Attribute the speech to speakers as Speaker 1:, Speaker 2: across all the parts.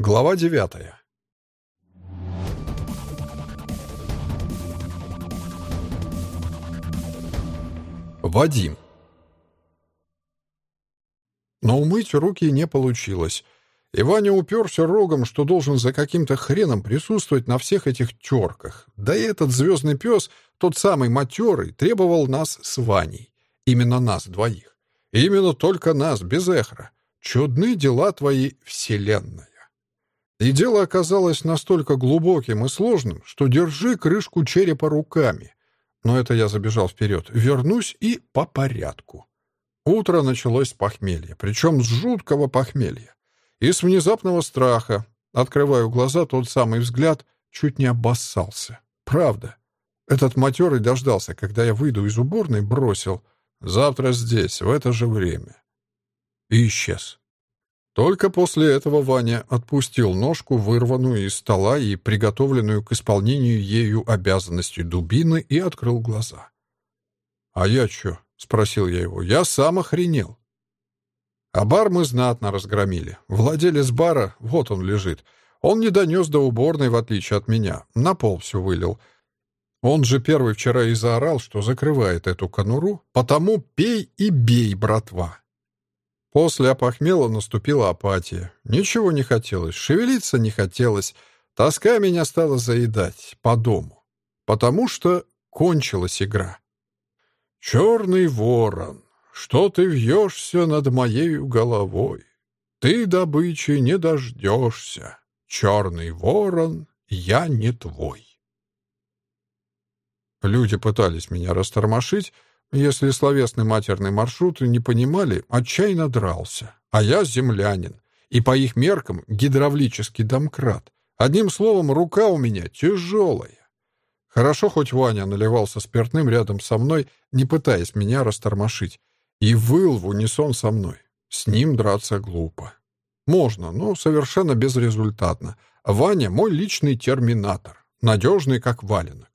Speaker 1: Глава девятая. Вадим. Но умыть руки не получилось. И Ваня уперся рогом, что должен за каким-то хреном присутствовать на всех этих терках. Да и этот звездный пес, тот самый матерый, требовал нас с Ваней. Именно нас двоих. Именно только нас, без эхра. Чудны дела твои, Вселенная. И дело оказалось настолько глубоким и сложным, что держи крышку черепа руками. Но это я забежал вперед. Вернусь и по порядку. Утро началось с похмелья, причем с жуткого похмелья. И с внезапного страха. Открываю глаза, тот самый взгляд чуть не обоссался. Правда. Этот матерый дождался, когда я выйду из уборной, бросил. Завтра здесь, в это же время. И исчез. Только после этого Ваня отпустил ножку, вырванную из стола и приготовленную к исполнению ею обязанностью дубины, и открыл глаза. «А я чё?» — спросил я его. «Я сам охренел». А бар мы знатно разгромили. Владелец бара, вот он лежит. Он не донес до уборной, в отличие от меня. На пол все вылил. Он же первый вчера и заорал, что закрывает эту конуру, потому пей и бей, братва. После опохмела наступила апатия. Ничего не хотелось, шевелиться не хотелось. Тоска меня стала заедать по дому. Потому что кончилась игра. «Черный ворон, что ты вьешься над моею головой? Ты добычи не дождешься. Черный ворон, я не твой». Люди пытались меня растормошить, если словесный матерный маршрут не понимали, отчаянно дрался. А я землянин. И по их меркам гидравлический домкрат. Одним словом, рука у меня тяжелая. Хорошо, хоть Ваня наливался спиртным рядом со мной, не пытаясь меня растормошить. И выл в унисон со мной. С ним драться глупо. Можно, но совершенно безрезультатно. Ваня — мой личный терминатор. Надежный, как валенок.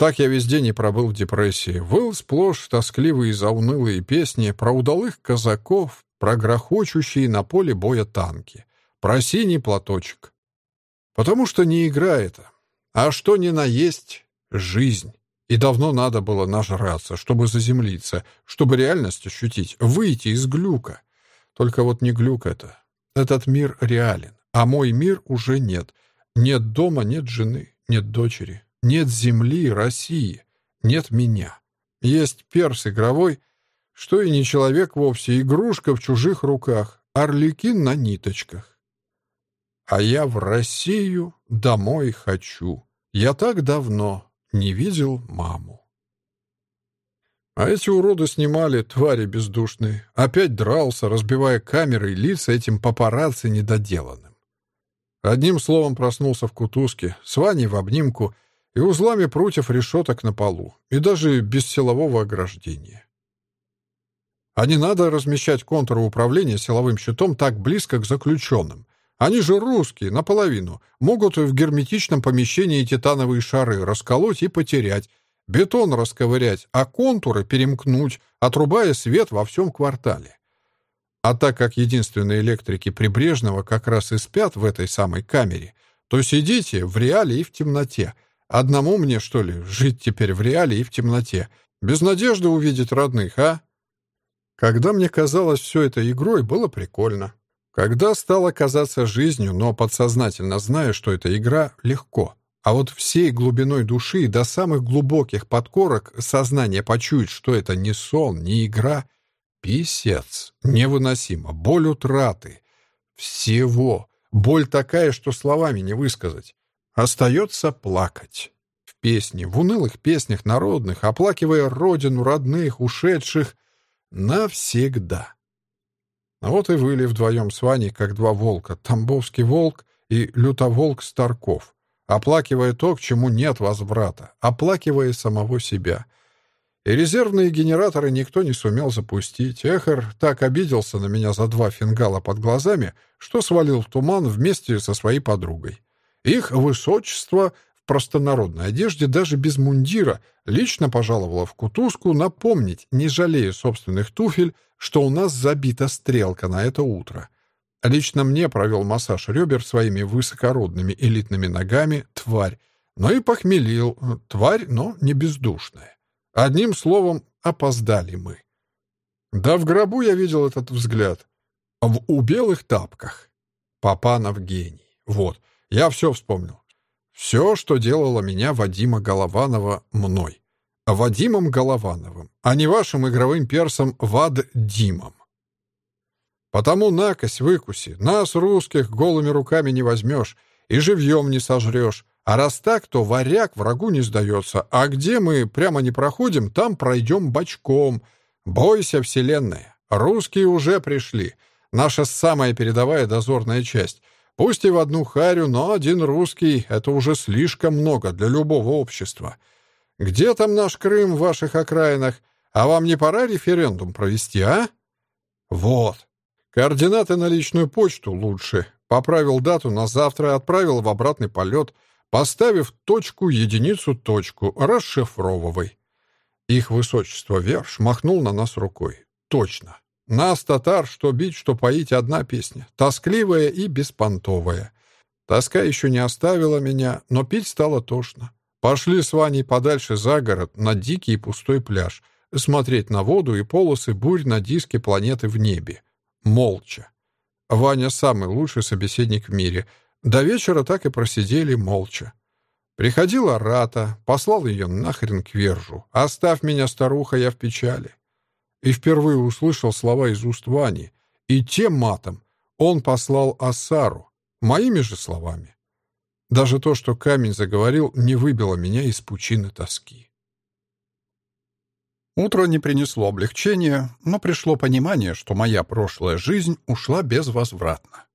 Speaker 1: Так я весь день и пробыл в депрессии. Выл сплошь тоскливые и заунылые песни про удалых казаков, про грохочущие на поле боя танки, про синий платочек. Потому что не игра это. А что ни на есть — жизнь. И давно надо было нажраться, чтобы заземлиться, чтобы реальность ощутить, выйти из глюка. Только вот не глюк это. Этот мир реален, а мой мир уже нет. Нет дома, нет жены, нет дочери, нет земли, России, нет меня. Есть перс игровой, что и не человек вовсе, игрушка в чужих руках, орликин на ниточках. А я в Россию домой хочу. Я так давно не видел маму. А эти уроды снимали, твари бездушные. Опять дрался, разбивая камеры и лица этим папарацци недоделанным. Одним словом проснулся в кутузке, с Ваней в обнимку — и узлами прутьев решеток на полу, и даже без силового ограждения. А не надо размещать контуры управления силовым щитом так близко к заключенным. Они же русские, наполовину, могут в герметичном помещении титановые шары расколоть и потерять, бетон расковырять, а контуры перемкнуть, отрубая свет во всем квартале. А так как единственные электрики Прибрежного как раз и спят в этой самой камере, то сидите в реале и в темноте — Одному мне, что ли, жить теперь в реале и в темноте, без надежды увидеть родных, а? Когда мне казалось все это игрой, было прикольно. Когда стало казаться жизнью, но подсознательно зная, что это игра, легко. А вот всей глубиной души до самых глубоких подкорок сознание почует, что это не сон, не игра. Писец. Невыносимо. Боль утраты. Всего. Боль такая, что словами не высказать. Остается плакать. В песне, в унылых песнях народных, оплакивая родину, родных, ушедших навсегда. А вот и выли вдвоем с Ваней, как два волка, Тамбовский волк и лютоволк Старков, оплакивая то, к чему нет возврата, оплакивая самого себя. И резервные генераторы никто не сумел запустить. Эхар так обиделся на меня за два фингала под глазами, что свалил в туман вместе со своей подругой. Их высочество в простонародной одежде, даже без мундира, лично пожаловало в кутузку напомнить, не жалея собственных туфель, что у нас забита стрелка на это утро. Лично мне провел массаж ребер своими высокородными элитными ногами тварь, но и похмелил. Тварь, но не бездушная. Одним словом, опоздали мы. Да в гробу я видел этот взгляд. В у белых тапках. Папанов гений. Вот, я все вспомнил. Все, что делало меня Вадима Голованова мной. Вадимом Головановым, а не вашим игровым персом Вад-Димом. Потому накось выкуси. Нас, русских, голыми руками не возьмешь и живьем не сожрешь. А раз так, то варяг врагу не сдается. А где мы прямо не проходим, там пройдем бочком. Бойся, вселенная. Русские уже пришли. Наша самая передовая дозорная часть. Пусть и в одну харю, но один русский — это уже слишком много для любого общества. Где там наш Крым в ваших окраинах? А вам не пора референдум провести, а? Вот. Координаты на личную почту лучше. Поправил дату на завтра, отправил в обратный полет, поставив точку, единицу, точку, расшифровывай. Их высочество Верш махнул на нас рукой. Точно. Нас, татар, что бить, что поить, одна песня. Тоскливая и беспонтовая. Тоска еще не оставила меня, но пить стало тошно. Пошли с Ваней подальше за город, на дикий и пустой пляж, смотреть на воду и полосы бурь на диске планеты в небе. Молча. Ваня самый лучший собеседник в мире. До вечера так и просидели молча. Приходила Рата, послал ее нахрен к Вержу. «Оставь меня, старуха, я в печали». И впервые услышал слова из уст Вани. И тем матом он послал Асару, моими же словами. Даже то, что камень заговорил, не выбило меня из пучины тоски. Утро не принесло облегчения, но пришло понимание, что моя прошлая жизнь ушла безвозвратно.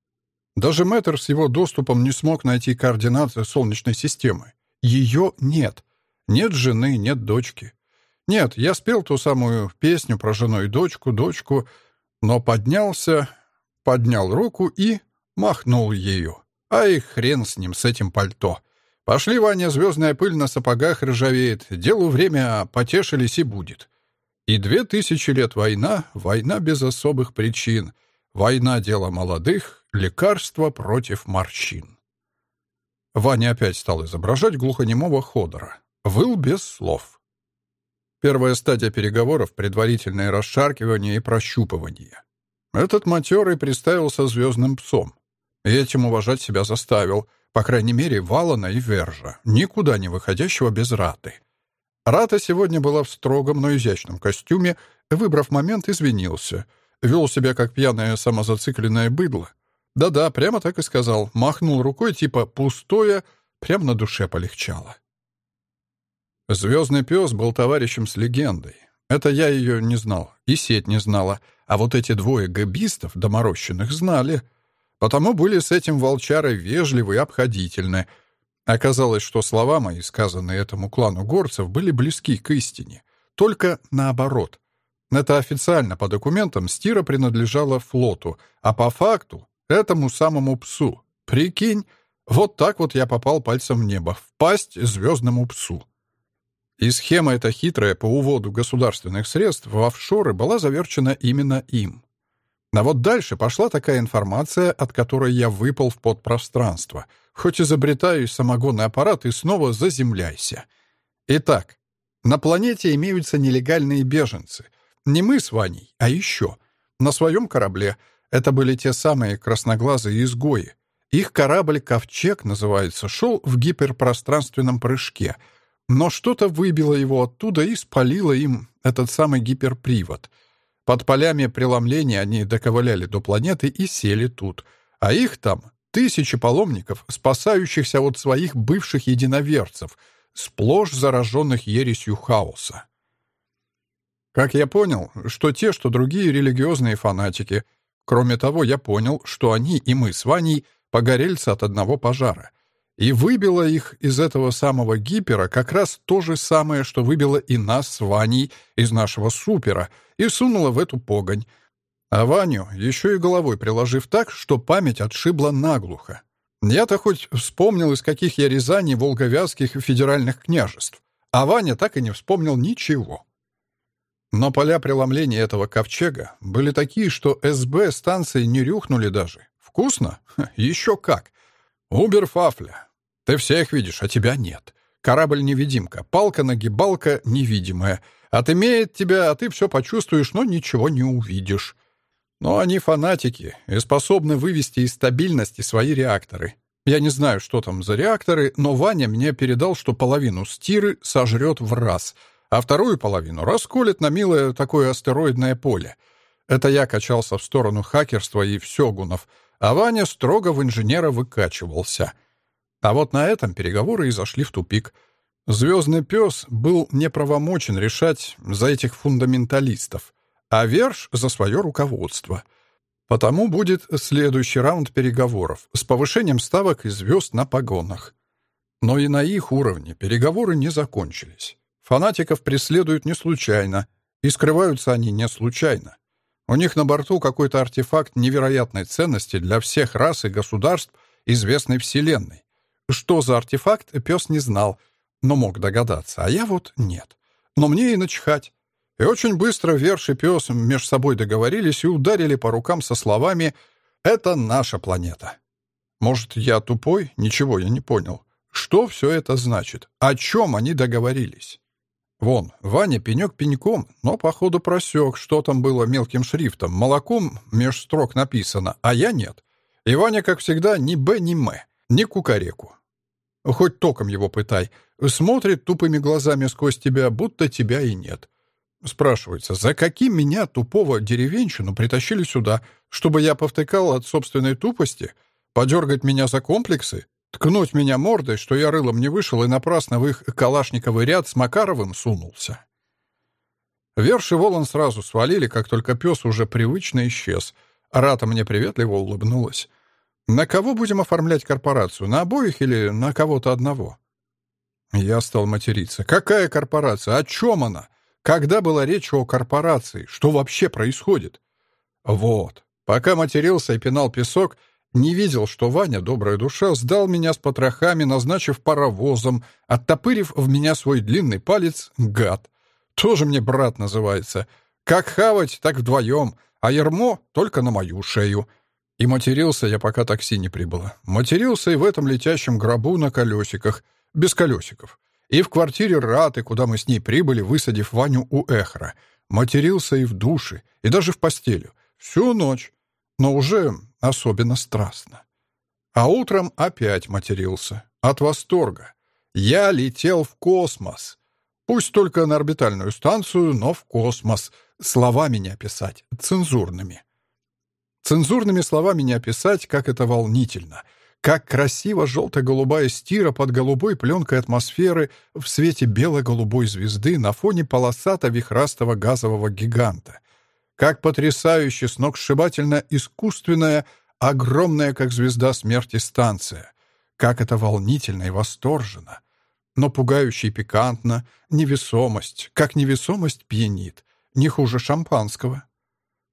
Speaker 1: Даже Мэтр с его доступом не смог найти координаты Солнечной системы. Ее нет. Нет жены, нет дочки. Нет, я спел ту самую песню про жену и дочку, дочку, но поднялся, поднял руку и махнул ее. А и хрен с ним, с этим пальто. Пошли, Ваня, звездная пыль на сапогах ржавеет. Делу время, потешились и будет. И две тысячи лет война, война без особых причин. Война — дело молодых, лекарство против морщин. Ваня опять стал изображать глухонемого Ходора. Выл без слов. Первая стадия переговоров — предварительное расшаркивание и прощупывание. Этот матерый представился звездным псом. И этим уважать себя заставил — по крайней мере, Валана и Вержа, никуда не выходящего без Раты. Рата сегодня была в строгом, но изящном костюме, выбрав момент, извинился. Вел себя как пьяное самозацикленное быдло. Да-да, прямо так и сказал. Махнул рукой, типа «пустое», прямо на душе полегчало. Звездный пес был товарищем с легендой. Это я ее не знал, и сеть не знала, а вот эти двое габистов доморощенных знали — Потому были с этим волчарой вежливы и обходительны. Оказалось, что слова мои, сказанные этому клану горцев, были близки к истине. Только наоборот. Это официально по документам стира принадлежала флоту, а по факту — этому самому псу. Прикинь, вот так вот я попал пальцем в небо, в пасть звездному псу. И схема эта хитрая по уводу государственных средств в офшоры была заверчена именно им. А вот дальше пошла такая информация, от которой я выпал в подпространство. Хоть изобретаю самогонный аппарат и снова заземляйся. Итак, на планете имеются нелегальные беженцы. Не мы с Ваней, а еще. На своем корабле. Это были те самые красноглазые изгои. Их корабль «Ковчег» называется, шел в гиперпространственном прыжке. Но что-то выбило его оттуда и спалило им этот самый гиперпривод — под полями преломления они доковыляли до планеты и сели тут. А их там тысячи паломников, спасающихся от своих бывших единоверцев, сплошь зараженных ересью хаоса. Как я понял, что те, что другие религиозные фанатики. Кроме того, я понял, что они и мы с Ваней погорельцы от одного пожара. И выбило их из этого самого гипера как раз то же самое, что выбило и нас с Ваней из нашего супера и сунуло в эту погонь. А Ваню еще и головой приложив так, что память отшибла наглухо. Я-то хоть вспомнил, из каких я Рязани волговязских федеральных княжеств, а Ваня так и не вспомнил ничего. Но поля преломления этого ковчега были такие, что СБ станции не рюхнули даже. Вкусно? Еще как. Уберфафля. Ты всех видишь, а тебя нет. Корабль-невидимка, палка-нагибалка невидимая. Отымеет тебя, а ты все почувствуешь, но ничего не увидишь. Но они фанатики и способны вывести из стабильности свои реакторы. Я не знаю, что там за реакторы, но Ваня мне передал, что половину стиры сожрет в раз, а вторую половину расколет на милое такое астероидное поле. Это я качался в сторону хакерства и всёгунов, а Ваня строго в инженера выкачивался. А вот на этом переговоры и зашли в тупик. Звездный пес был неправомочен решать за этих фундаменталистов а Верш — за свое руководство. Потому будет следующий раунд переговоров с повышением ставок и звезд на погонах. Но и на их уровне переговоры не закончились. Фанатиков преследуют не случайно, и скрываются они не случайно. У них на борту какой-то артефакт невероятной ценности для всех рас и государств известной Вселенной. Что за артефакт, пес не знал, но мог догадаться, а я вот нет. Но мне и начхать. И очень быстро Верш и пес между собой договорились и ударили по рукам со словами «Это наша планета». Может, я тупой? Ничего я не понял. Что все это значит? О чем они договорились? Вон, Ваня пенек пеньком, но, походу, просек, что там было мелким шрифтом. Молоком меж строк написано, а я нет. И Ваня, как всегда, ни Б, ни М, ни кукареку. Хоть током его пытай. Смотрит тупыми глазами сквозь тебя, будто тебя и нет. Спрашивается, за каким меня, тупого деревенщину, притащили сюда, чтобы я повтыкал от собственной тупости, подергать меня за комплексы, ткнуть меня мордой, что я рылом не вышел и напрасно в их калашниковый ряд с Макаровым сунулся. Верш и Волан сразу свалили, как только пес уже привычно исчез. Рата мне приветливо улыбнулась. «На кого будем оформлять корпорацию? На обоих или на кого-то одного?» Я стал материться. «Какая корпорация? О чем она? Когда была речь о корпорации? Что вообще происходит? Вот. Пока матерился и пинал песок, не видел, что Ваня, добрая душа, сдал меня с потрохами, назначив паровозом, оттопырив в меня свой длинный палец, гад. Тоже мне брат называется. Как хавать, так вдвоем, а ермо только на мою шею. И матерился я, пока такси не прибыло. Матерился и в этом летящем гробу на колесиках, без колесиков. И в квартире Раты, куда мы с ней прибыли, высадив Ваню у Эхра. Матерился и в душе, и даже в постелю. Всю ночь. Но уже особенно страстно. А утром опять матерился. От восторга. Я летел в космос. Пусть только на орбитальную станцию, но в космос. Словами не описать, цензурными. Цензурными словами не описать, как это волнительно — как красиво желто-голубая стира под голубой пленкой атмосферы в свете бело-голубой звезды на фоне полосато-вихрастого газового гиганта. Как потрясающе сногсшибательно искусственная, огромная, как звезда смерти, станция. Как это волнительно и восторженно. Но пугающе и пикантно. Невесомость. Как невесомость пьянит. Не хуже шампанского.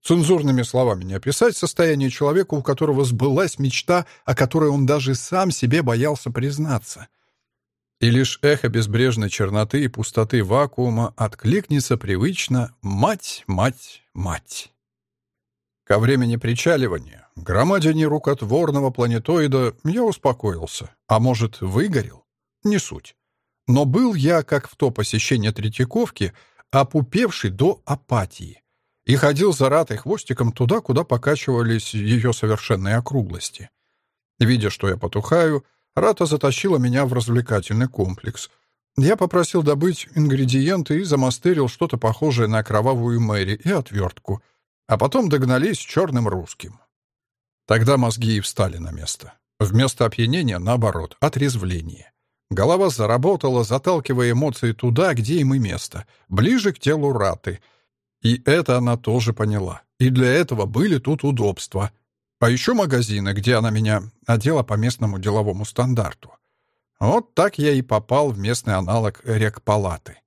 Speaker 1: Цензурными словами не описать состояние человека, у которого сбылась мечта, о которой он даже сам себе боялся признаться. И лишь эхо безбрежной черноты и пустоты вакуума откликнется привычно «Мать, мать, мать». Ко времени причаливания, громадине рукотворного планетоида, я успокоился, а может, выгорел? Не суть. Но был я, как в то посещение Третьяковки, опупевший до апатии и ходил за ратой хвостиком туда, куда покачивались ее совершенные округлости. Видя, что я потухаю, Рата затащила меня в развлекательный комплекс. Я попросил добыть ингредиенты и замастерил что-то похожее на кровавую Мэри и отвертку, а потом догнались черным русским. Тогда мозги и встали на место. Вместо опьянения, наоборот, отрезвление. Голова заработала, заталкивая эмоции туда, где им и место, ближе к телу Раты — и это она тоже поняла. И для этого были тут удобства. А еще магазины, где она меня одела по местному деловому стандарту. Вот так я и попал в местный аналог рекпалаты.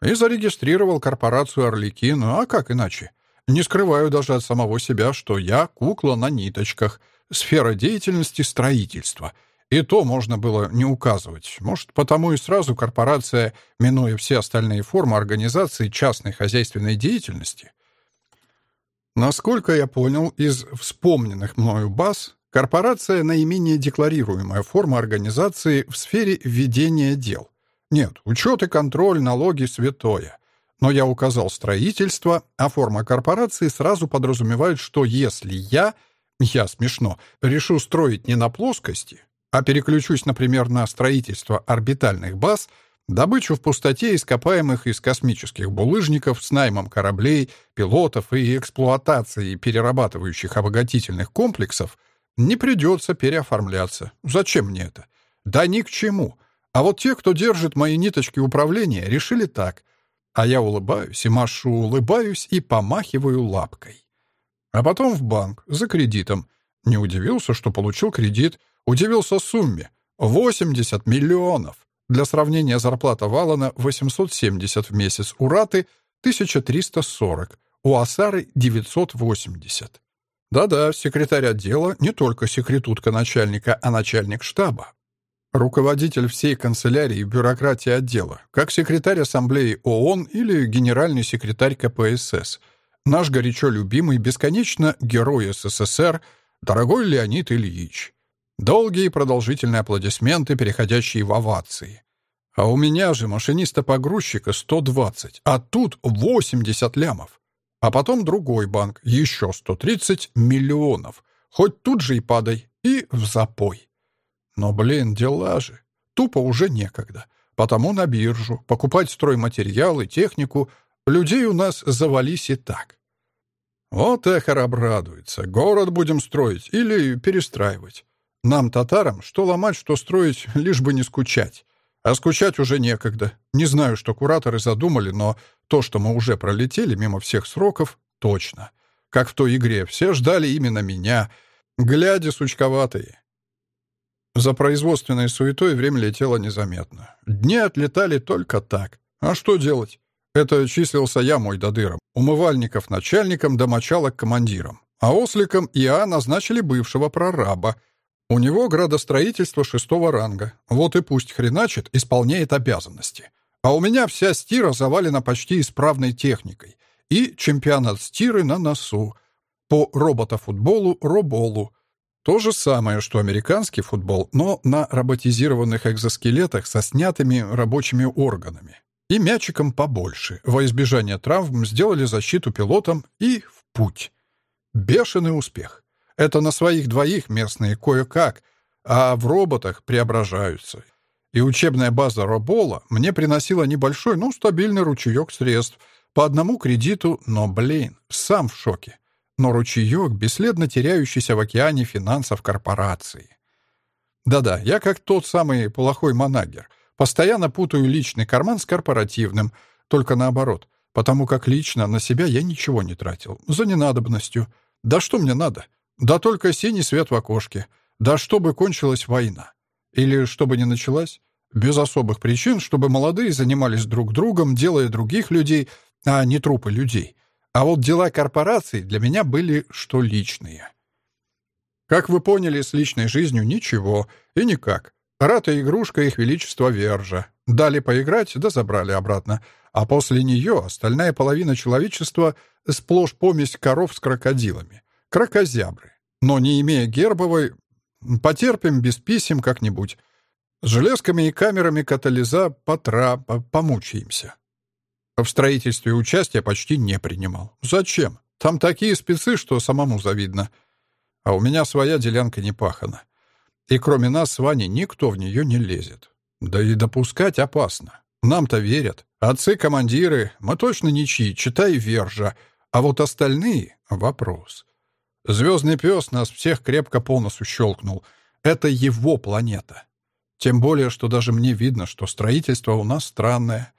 Speaker 1: И зарегистрировал корпорацию «Орликин», а как иначе? Не скрываю даже от самого себя, что я кукла на ниточках, сфера деятельности строительства — и то можно было не указывать. Может, потому и сразу корпорация, минуя все остальные формы организации частной хозяйственной деятельности. Насколько я понял из вспомненных мною баз,
Speaker 2: Корпорация — наименее декларируемая форма организации в сфере ведения дел. Нет, учет и контроль, налоги — святое. Но я указал строительство, а форма корпорации сразу подразумевает, что если я, я смешно, решу строить не на плоскости, а переключусь, например, на строительство орбитальных баз, добычу в пустоте ископаемых из космических булыжников с наймом кораблей, пилотов и эксплуатацией перерабатывающих обогатительных комплексов, не придется переоформляться. Зачем мне это? Да ни к чему. А вот те, кто держит мои ниточки управления, решили так. А я улыбаюсь и машу, улыбаюсь и помахиваю лапкой. А потом в банк, за кредитом. Не удивился, что получил кредит. Удивился сумме. 80 миллионов. Для сравнения, зарплата Валана 870 в месяц, у Раты 1340, у Асары 980. Да-да, секретарь отдела не только секретутка начальника, а начальник штаба. Руководитель всей канцелярии и бюрократии отдела, как секретарь Ассамблеи ООН или генеральный секретарь КПСС. Наш горячо любимый, бесконечно герой СССР, дорогой Леонид Ильич. Долгие продолжительные аплодисменты, переходящие в овации. А у меня же машиниста-погрузчика 120, а тут 80 лямов. А потом другой банк, еще 130 миллионов. Хоть тут же и падай, и в запой. Но, блин, дела же. Тупо уже некогда. Потому на биржу, покупать стройматериалы, технику. Людей у нас завались и так. Вот Эхар обрадуется. Город будем строить или перестраивать. Нам, татарам, что ломать, что строить, лишь бы не скучать. А скучать уже некогда. Не знаю, что кураторы задумали, но то, что мы уже пролетели мимо всех сроков, точно. Как в той игре, все ждали именно меня. Глядя сучковатые. За производственной суетой время летело незаметно. Дни отлетали только так. А что делать? Это числился я, мой додыром. Умывальников начальником, домочалок командиром. А осликом ИА назначили бывшего прораба. У него градостроительство шестого ранга. Вот и пусть хреначит, исполняет обязанности. А у меня вся стира завалена почти исправной техникой. И чемпионат стиры на носу. По роботофутболу, роболу. То же самое, что американский футбол, но на роботизированных экзоскелетах со снятыми рабочими органами. И мячиком побольше. Во избежание травм сделали защиту пилотам и в путь. Бешеный успех. Это на своих двоих местные кое-как, а в роботах преображаются. И учебная база Робола мне приносила небольшой, но стабильный ручеек средств по одному кредиту, но, блин, сам в шоке но ручеек, бесследно теряющийся в океане финансов корпорации. Да-да, я как тот самый плохой манагер. Постоянно путаю личный карман с корпоративным, только наоборот, потому как лично на себя я ничего не тратил, за ненадобностью. Да что мне надо? Да только синий свет в окошке. Да чтобы кончилась война. Или чтобы не началась? Без особых причин, чтобы молодые занимались друг другом, делая других людей, а не трупы людей. А вот дела корпораций для меня были что личные. Как вы поняли, с личной жизнью ничего и никак. Рата игрушка их величества Вержа. Дали поиграть, да забрали обратно. А после нее остальная половина человечества сплошь помесь коров с крокодилами. Крокозябры. Но не имея гербовой, потерпим без писем как-нибудь. Железками и камерами катализа потра помучаемся. В строительстве участия почти не принимал. Зачем? Там такие спецы, что самому завидно. А у меня своя делянка не пахана. И кроме нас с Ваней никто в нее не лезет. Да и допускать опасно. Нам-то верят. Отцы-командиры, мы точно ничьи, читай Вержа. А вот остальные — вопрос. Звездный пес нас всех крепко по носу щелкнул. Это его планета. Тем более, что даже мне видно, что строительство у нас странное.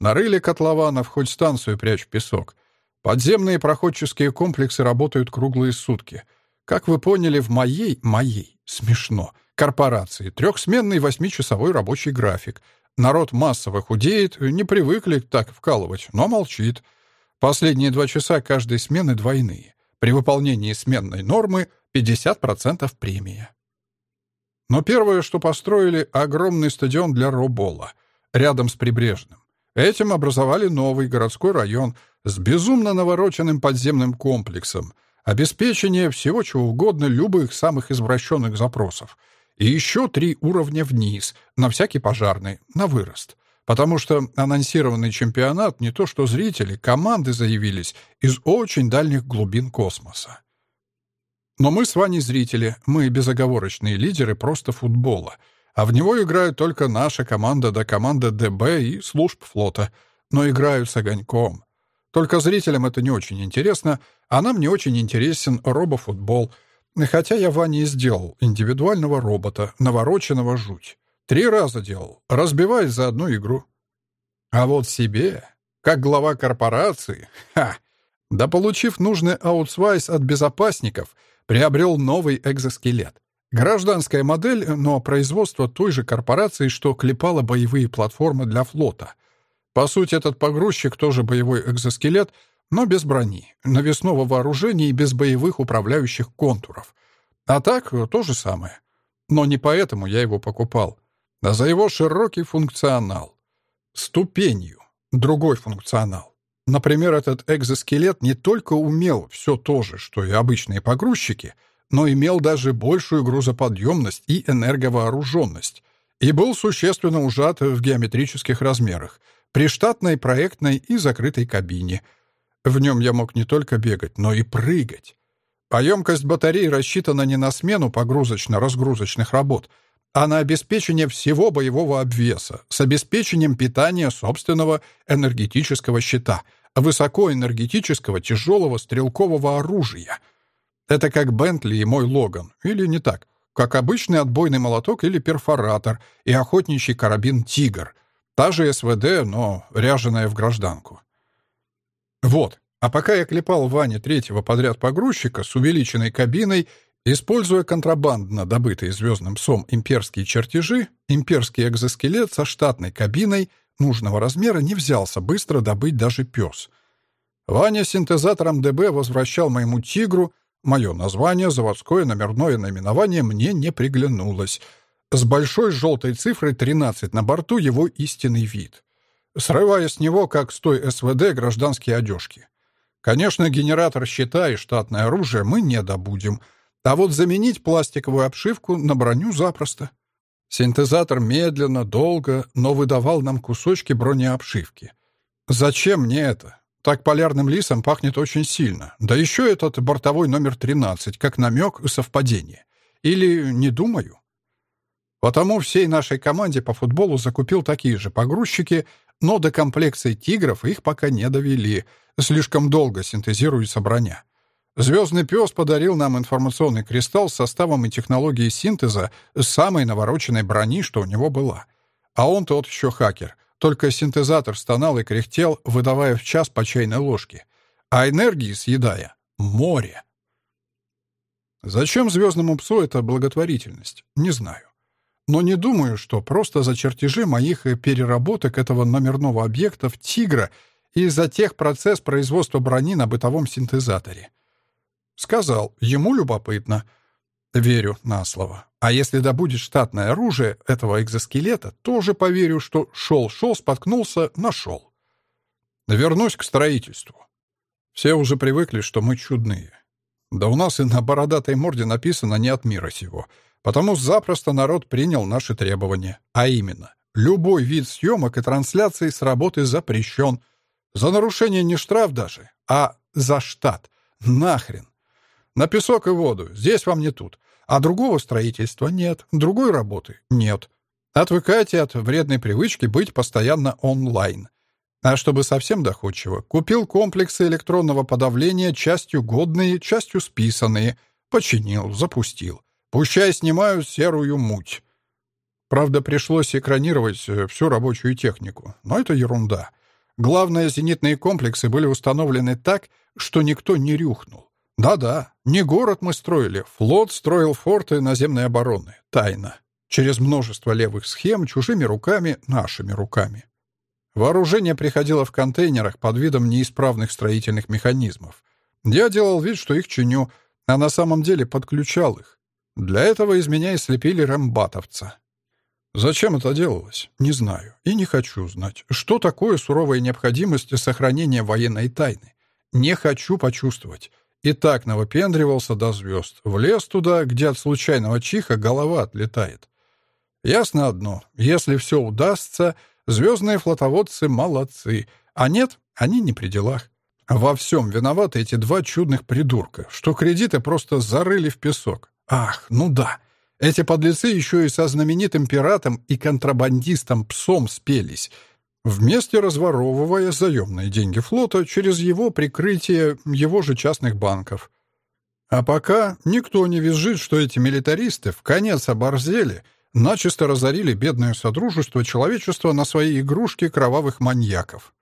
Speaker 2: Нарыли котлованов, хоть станцию прячь песок. Подземные проходческие комплексы работают круглые сутки. Как вы поняли, в моей, моей, смешно, корпорации трехсменный восьмичасовой рабочий график. Народ массово худеет, не привыкли так вкалывать, но молчит. Последние два часа каждой смены двойные. При выполнении сменной нормы 50% премия. Но первое, что построили, огромный стадион для робола, рядом с прибрежным. Этим образовали новый городской район с безумно навороченным подземным комплексом. обеспечение всего чего угодно, любых самых извращенных запросов. И еще три уровня вниз, на всякий пожарный, на вырост. Потому что анонсированный чемпионат не то что зрители, команды заявились из очень дальних глубин космоса. Но мы с Ваней зрители, мы безоговорочные лидеры просто футбола. А в него играют только наша команда да команда ДБ и служб флота. Но играют с огоньком. Только зрителям это не очень интересно, а нам не очень интересен робофутбол. Хотя я Ване и сделал индивидуального робота, навороченного жуть. Три раза делал, разбиваясь за одну игру. А вот себе, как глава корпорации, ха, да получив нужный аутсвайс от безопасников, приобрел новый экзоскелет. Гражданская модель, но производство той же корпорации, что клепала боевые платформы для флота. По сути, этот погрузчик тоже боевой экзоскелет, но без брони, навесного вооружения и без боевых управляющих контуров. А так, то же самое. Но не поэтому я его покупал, а за его широкий функционал. Ступенью. Другой функционал. Например, этот экзоскелет не только умел все то же, что и обычные погрузчики, но имел даже большую грузоподъемность и энерговооруженность, и был существенно ужат в геометрических размерах — при штатной, проектной и закрытой кабине. В нем я мог не только бегать, но и прыгать. А емкость батарей рассчитана не на смену погрузочно-разгрузочных работ, а на обеспечение всего боевого обвеса с обеспечением питания собственного энергетического щита, высокоэнергетического тяжелого стрелкового оружия. Это как Бентли и мой Логан, или не так, как обычный отбойный молоток или перфоратор и охотничий карабин «Тигр», Та же СВД, но ряженая в гражданку. Вот. А пока я клепал Ване третьего подряд погрузчика с увеличенной кабиной, используя контрабандно добытые звездным псом имперские чертежи, имперский экзоскелет со штатной кабиной нужного размера не взялся быстро добыть даже пес. Ваня синтезатором ДБ возвращал моему «Тигру», мое название, заводское номерное наименование мне не приглянулось — с большой желтой цифрой 13 на борту его истинный вид, срывая с него, как с той СВД, гражданские одежки. Конечно, генератор щита и штатное оружие мы не добудем, а вот заменить пластиковую обшивку на броню запросто. Синтезатор медленно, долго, но выдавал нам кусочки бронеобшивки. Зачем мне это? Так полярным лисом пахнет очень сильно. Да еще этот бортовой номер 13, как намек и совпадение. Или не думаю? Потому всей нашей команде по футболу закупил такие же погрузчики, но до комплекции «Тигров» их пока не довели. Слишком долго синтезируется броня. «Звездный пес» подарил нам информационный кристалл с составом и технологией синтеза самой навороченной брони, что у него была. А он тот еще хакер. Только синтезатор стонал и кряхтел, выдавая в час по чайной ложке. А энергии съедая — море. Зачем звездному псу эта благотворительность? Не знаю. Но не думаю, что просто за чертежи моих переработок этого номерного объекта в «Тигра» и за тех процесс производства брони на бытовом синтезаторе. Сказал, ему любопытно. Верю на слово. А если добудет штатное оружие этого экзоскелета, тоже поверю, что шел-шел, споткнулся, нашел. Вернусь к строительству. Все уже привыкли, что мы чудные. Да у нас и на бородатой морде написано «не от мира сего». Потому запросто народ принял наши требования. А именно, любой вид съемок и трансляций с работы запрещен. За нарушение не штраф даже, а за штат. Нахрен. На песок и воду. Здесь вам не тут. А другого строительства нет. Другой работы нет. Отвыкайте от вредной привычки быть постоянно онлайн. А чтобы совсем доходчиво, купил комплексы электронного подавления, частью годные, частью списанные, починил, запустил. Пущай снимают серую муть. Правда, пришлось экранировать э, всю рабочую технику, но это ерунда. Главное, зенитные комплексы были установлены так, что никто не рюхнул. Да-да, не город мы строили, флот строил форты наземной обороны, тайно, через множество левых схем, чужими руками, нашими руками. Вооружение приходило в контейнерах под видом неисправных строительных механизмов. Я делал вид, что их чиню, а на самом деле подключал их. Для этого из меня и слепили рамбатовца. Зачем это делалось? Не знаю. И не хочу знать. Что такое суровая необходимость сохранения военной тайны? Не хочу почувствовать. И так навыпендривался до звезд. Влез туда, где от случайного чиха голова отлетает. Ясно одно, если все удастся, звездные флотоводцы молодцы, а нет, они не при делах. Во всем виноваты эти два чудных придурка, что кредиты просто зарыли в песок. Ах, ну да, эти подлецы еще и со знаменитым пиратом и контрабандистом псом спелись, вместе разворовывая заемные деньги флота через его прикрытие его же частных банков. А пока никто не визжит, что эти милитаристы в конец оборзели — начисто разорили бедное содружество человечества на свои игрушки кровавых маньяков.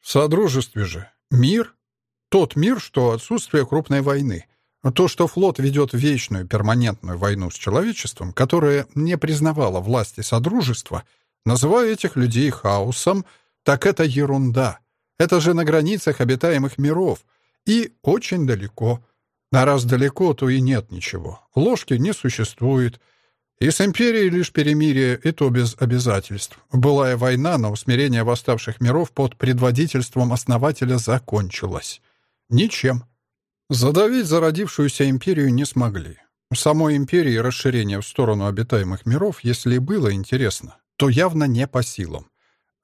Speaker 2: В содружестве же мир — тот мир, что отсутствие крупной войны. То, что флот ведет вечную перманентную войну с человечеством, которое не признавало власти содружества, называя этих людей хаосом, так это ерунда. Это же на границах обитаемых миров. И очень далеко. А раз далеко, то и нет ничего. Ложки не существует — и с империей лишь перемирие, и то без обязательств. Былая война на усмирение восставших миров под предводительством основателя закончилась. Ничем. Задавить зародившуюся империю не смогли. Самой империи расширение в сторону обитаемых миров, если и было интересно, то явно не по силам.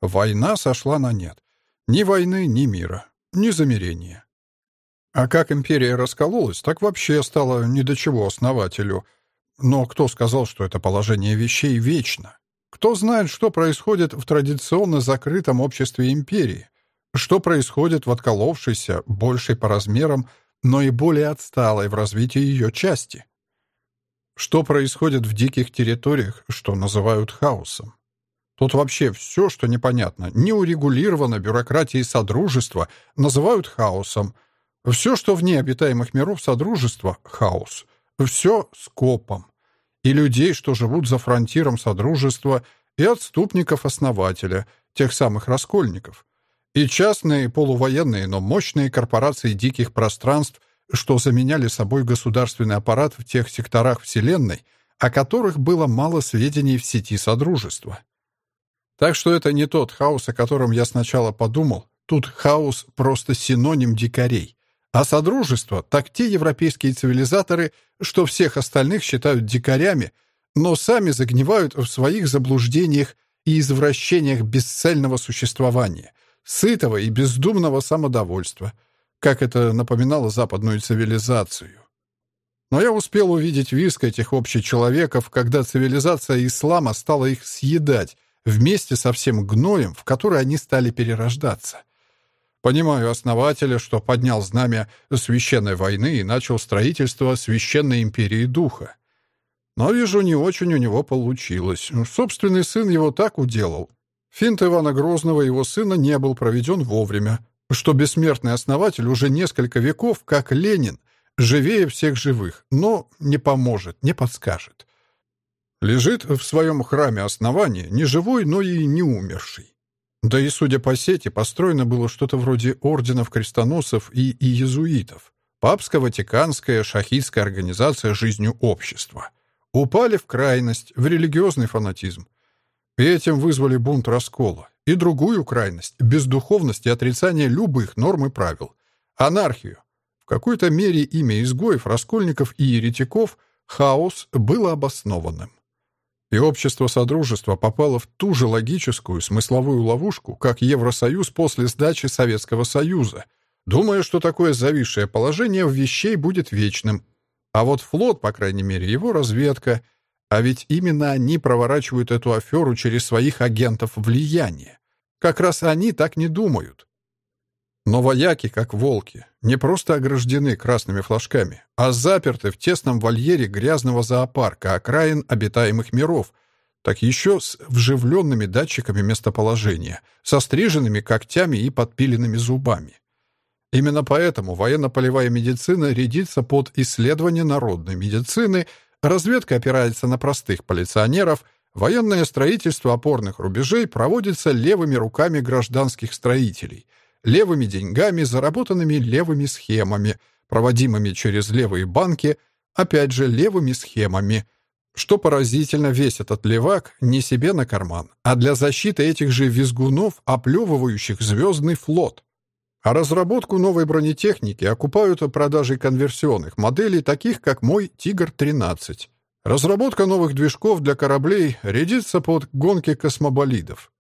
Speaker 2: Война сошла на нет. Ни войны, ни мира, ни замирения. А как империя раскололась, так вообще стало ни до чего основателю — но кто сказал, что это положение вещей вечно? Кто знает, что происходит в традиционно закрытом обществе империи? Что происходит в отколовшейся, большей по размерам, но и более отсталой в развитии ее части? Что происходит в диких территориях, что называют хаосом? Тут вообще все, что непонятно, не урегулировано бюрократией Содружества, называют хаосом. Все, что вне обитаемых миров Содружества — хаос — все скопом. И людей, что живут за фронтиром Содружества, и отступников-основателя, тех самых раскольников. И частные, полувоенные, но мощные корпорации диких пространств, что заменяли собой государственный аппарат в тех секторах Вселенной, о которых было мало сведений в сети Содружества. Так что это не тот хаос, о котором я сначала подумал. Тут хаос просто синоним дикарей. А Содружество, так те европейские цивилизаторы, что всех остальных считают дикарями, но сами загнивают в своих заблуждениях и извращениях бесцельного существования, сытого и бездумного самодовольства, как это напоминало западную цивилизацию. Но я успел увидеть виск этих общечеловеков, когда цивилизация ислама стала их съедать вместе со всем гноем, в который они стали перерождаться — Понимаю основателя, что поднял знамя священной войны и начал строительство священной империи духа. Но, вижу, не очень у него получилось. Собственный сын его так уделал. Финт Ивана Грозного, его сына, не был проведен вовремя, что бессмертный основатель уже несколько веков, как Ленин, живее всех живых, но не поможет, не подскажет. Лежит в своем храме основания, не живой, но и не умерший. Да и, судя по сети, построено было что-то вроде орденов крестоносцев и иезуитов. Папско-ватиканская шахистская организация жизнью общества. Упали в крайность, в религиозный фанатизм. И этим вызвали бунт раскола. И другую крайность, бездуховность и отрицание любых норм и правил. Анархию. В какой-то мере имя изгоев, раскольников и еретиков хаос было обоснованным и общество Содружества попало в ту же логическую смысловую ловушку, как Евросоюз после сдачи Советского Союза, думая, что такое зависшее положение в вещей будет вечным. А вот флот, по крайней мере, его разведка, а ведь именно они проворачивают эту аферу через своих агентов влияния. Как раз они так не думают. Но вояки, как волки, не просто ограждены красными флажками, а заперты в тесном вольере грязного зоопарка окраин обитаемых миров, так еще с вживленными датчиками местоположения, со стриженными когтями и подпиленными зубами. Именно поэтому военно-полевая медицина рядится под исследование народной медицины, разведка опирается на простых полиционеров, военное строительство опорных рубежей проводится левыми руками гражданских строителей — левыми деньгами, заработанными левыми схемами, проводимыми через левые банки, опять же левыми схемами. Что поразительно, весь этот левак не себе на карман, а для защиты этих же визгунов, оплевывающих звездный флот. А разработку новой бронетехники окупают продажей конверсионных моделей, таких как мой «Тигр-13». Разработка новых движков для кораблей рядится под гонки космоболидов.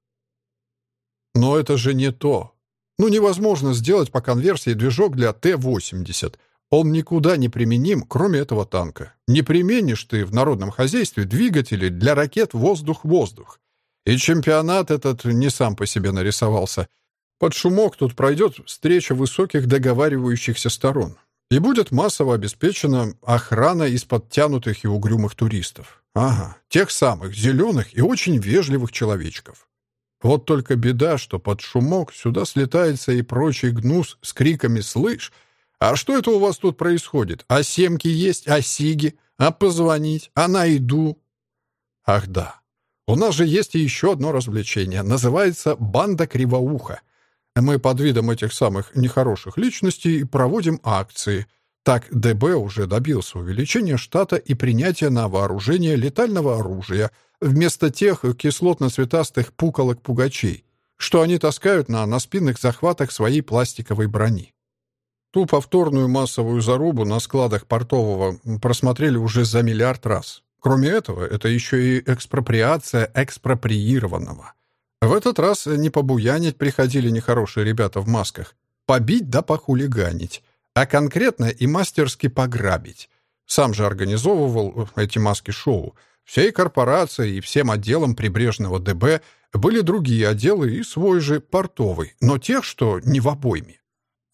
Speaker 2: Но это же не то. Ну, невозможно сделать по конверсии движок для Т-80. Он никуда не применим, кроме этого танка. Не применишь ты в народном хозяйстве двигатели для ракет воздух-воздух. И чемпионат этот не сам по себе нарисовался — под шумок тут пройдет встреча высоких договаривающихся сторон. И будет массово обеспечена охрана из подтянутых и угрюмых туристов. Ага, тех самых, зеленых и очень вежливых человечков. Вот только беда, что под шумок сюда слетается и прочий гнус с криками «Слышь! А что это у вас тут происходит? А семки есть? А сиги? А позвонить? А найду?» Ах да, у нас же есть еще одно развлечение. Называется «Банда Кривоуха». Мы под видом этих самых нехороших личностей проводим акции. Так ДБ уже добился увеличения штата и принятия на вооружение летального оружия вместо тех кислотно-цветастых пуколок-пугачей, что они таскают на, на спинных захватах своей пластиковой брони. Ту повторную массовую зарубу на складах портового просмотрели уже за миллиард раз. Кроме этого, это еще и экспроприация экспроприированного — в этот раз не побуянить приходили нехорошие ребята в масках. Побить да похулиганить. А конкретно и мастерски пограбить. Сам же организовывал эти маски-шоу. Всей корпорацией и всем отделом прибрежного ДБ были другие отделы и свой же портовый, но тех, что не в обойме.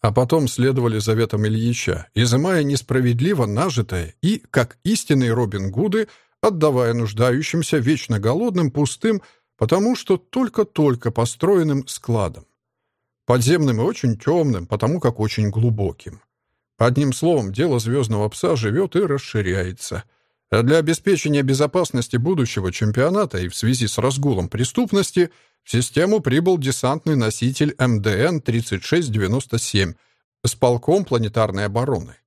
Speaker 2: А потом следовали заветам Ильича, изымая несправедливо нажитое и, как истинные Робин Гуды, отдавая нуждающимся, вечно голодным, пустым, потому что только-только построенным складом. Подземным и очень темным, потому как очень глубоким. Одним словом, дело «Звездного пса» живет и расширяется. А для обеспечения безопасности будущего чемпионата и в связи с разгулом преступности в систему прибыл десантный носитель МДН-3697 с полком планетарной обороны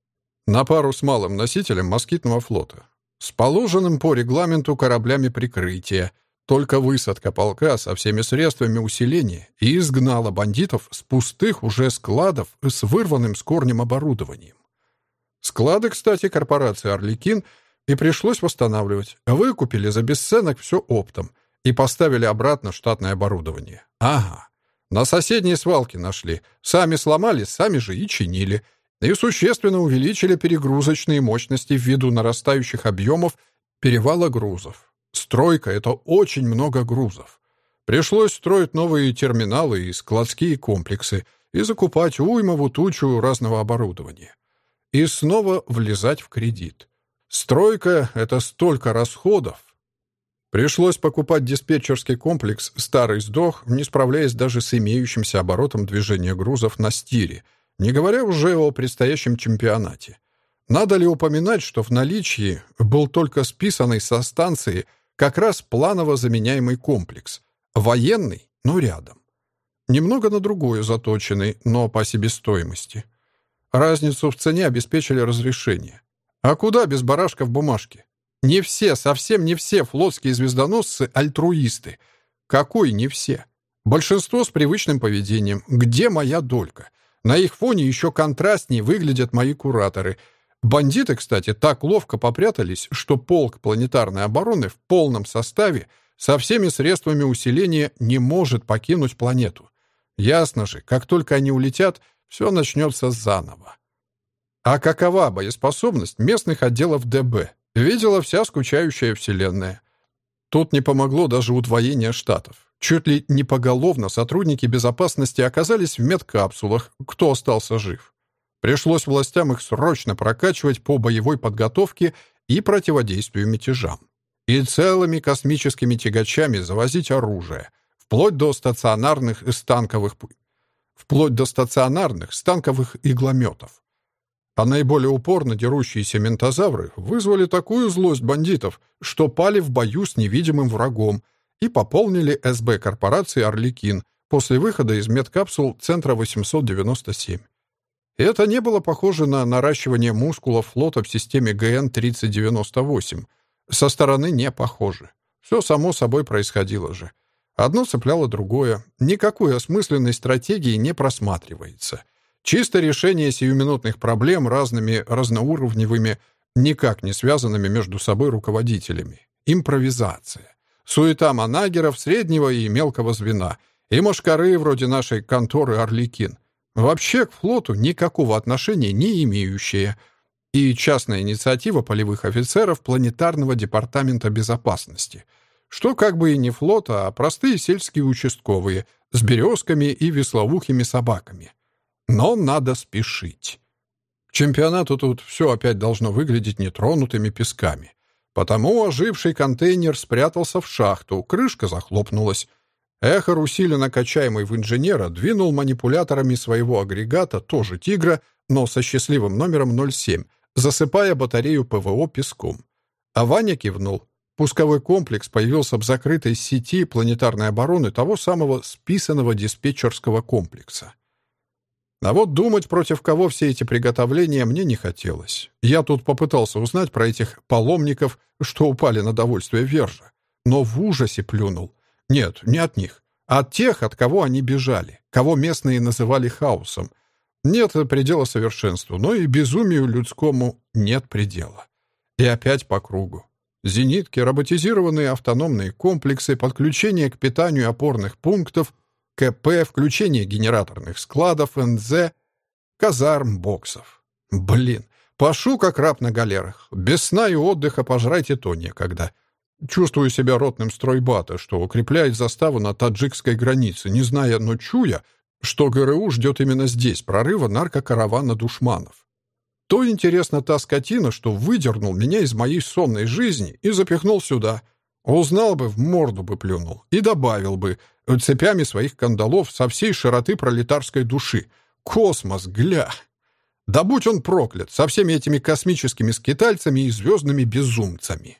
Speaker 2: на пару с малым носителем москитного флота, с положенным по регламенту кораблями прикрытия — только высадка полка со всеми средствами усиления и изгнала бандитов с пустых уже складов с вырванным с корнем оборудованием. Склады, кстати, корпорации «Орликин» и пришлось восстанавливать. Выкупили за бесценок все оптом и поставили обратно штатное оборудование. Ага. На соседней свалке нашли. Сами сломали, сами же и чинили. И существенно увеличили перегрузочные мощности ввиду нарастающих объемов перевала грузов. Стройка — это очень много грузов. Пришлось строить новые терминалы и складские комплексы и закупать уймову тучу разного оборудования. И снова влезать в кредит. Стройка — это столько расходов. Пришлось покупать диспетчерский комплекс «Старый сдох», не справляясь даже с имеющимся оборотом движения грузов на стире, не говоря уже о предстоящем чемпионате. Надо ли упоминать, что в наличии был только списанный со станции как раз планово заменяемый комплекс. Военный, но рядом. Немного на другое заточенный, но по себестоимости. Разницу в цене обеспечили разрешение. А куда без барашка в бумажке? Не все, совсем не все флотские звездоносцы — альтруисты. Какой не все? Большинство с привычным поведением. Где моя долька? На их фоне еще контрастнее выглядят мои кураторы — Бандиты, кстати, так ловко попрятались, что полк планетарной обороны в полном составе со всеми средствами усиления не может покинуть планету. Ясно же, как только они улетят, все начнется заново. А какова боеспособность местных отделов ДБ? Видела вся скучающая вселенная. Тут не помогло даже удвоение штатов. Чуть ли не поголовно сотрудники безопасности оказались в медкапсулах, кто остался жив. Пришлось властям их срочно прокачивать по боевой подготовке и противодействию мятежам. И целыми космическими тягачами завозить оружие, вплоть до стационарных станковых вплоть до стационарных станковых иглометов. А наиболее упорно дерущиеся ментозавры вызвали такую злость бандитов, что пали в бою с невидимым врагом и пополнили СБ корпорации «Орликин» после выхода из медкапсул Центра 897. Это не было похоже на наращивание мускулов флота в системе ГН-3098. Со стороны не похоже. Все само собой происходило же. Одно цепляло другое. Никакой осмысленной стратегии не просматривается.
Speaker 1: Чисто решение сиюминутных проблем разными разноуровневыми, никак не связанными между собой руководителями. Импровизация. Суета манагеров среднего и мелкого звена. И мошкары вроде нашей конторы «Орликин». Вообще к флоту никакого отношения не имеющие. И частная инициатива полевых офицеров планетарного департамента безопасности. Что как бы и не флот, а простые сельские участковые с березками и веслоухими собаками. Но надо спешить. К чемпионату тут все опять должно выглядеть нетронутыми песками. Потому оживший контейнер спрятался в шахту, крышка захлопнулась. Эхор, усиленно качаемый в инженера, двинул манипуляторами своего агрегата, тоже «Тигра», но со счастливым номером 07, засыпая батарею ПВО песком. А Ваня кивнул. Пусковой комплекс появился в закрытой сети планетарной обороны того самого списанного диспетчерского комплекса. А вот думать, против кого все эти приготовления, мне не хотелось. Я тут попытался узнать про этих паломников, что упали на довольствие Вержа, но в ужасе плюнул. Нет, не от них, а от тех, от кого они бежали, кого местные называли хаосом. Нет предела совершенству, но и безумию людскому нет предела. И опять по кругу. Зенитки, роботизированные автономные комплексы, подключение к питанию опорных пунктов — КП, включение генераторных складов, НЗ, казарм, боксов. Блин, пашу как раб на галерах. Без сна и отдыха пожрать и то некогда. Чувствую себя ротным стройбата, что укрепляет заставу на таджикской границе, не зная, но чуя, что ГРУ ждет именно здесь прорыва наркокаравана душманов. То, интересно, та скотина, что выдернул меня из моей сонной жизни и запихнул сюда. Узнал бы, в морду бы плюнул. И добавил бы — цепями своих кандалов со всей широты пролетарской души. Космос, гля! Да будь он проклят, со всеми этими космическими скитальцами и звездными безумцами.